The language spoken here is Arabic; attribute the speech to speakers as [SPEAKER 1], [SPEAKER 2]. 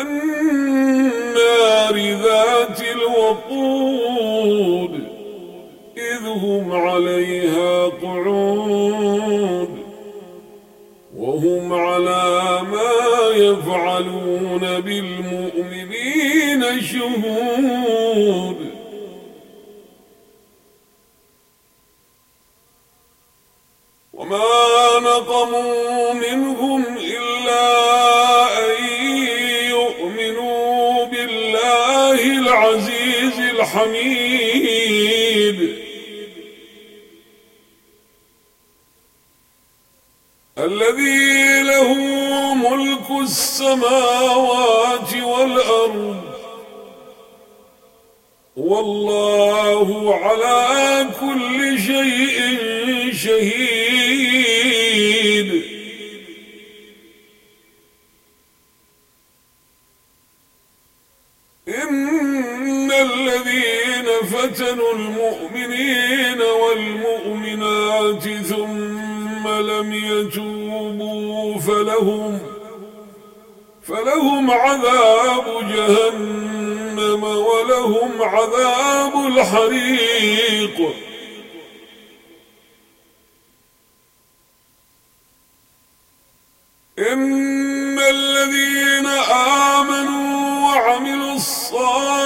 [SPEAKER 1] النار ذات الوقود إذ هم عليها قعود. وهم على ما يفعلون بالمؤمنين شهود. وما نقموا الحميد. الذي له ملك السماوات والأرض. والله على كل شيء شهيد. فتنوا المؤمنين والمؤمنات ثم لم يتوبوا فلهم فلهم عذاب جهنم ولهم عذاب الحريق. إن الذين آمنوا وعملوا الصالحات